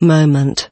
moment.